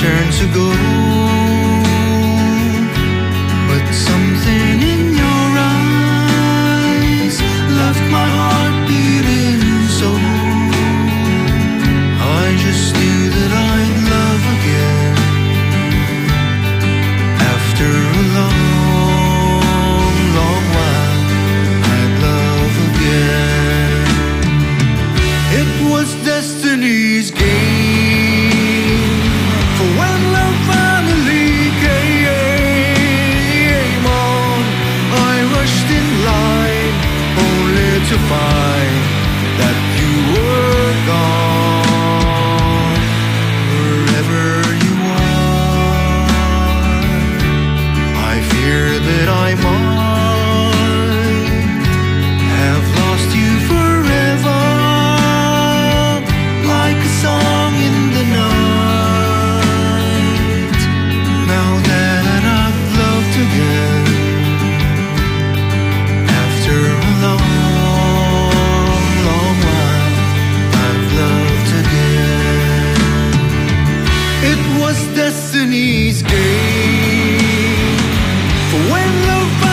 turn to gold. destiny's game. For when the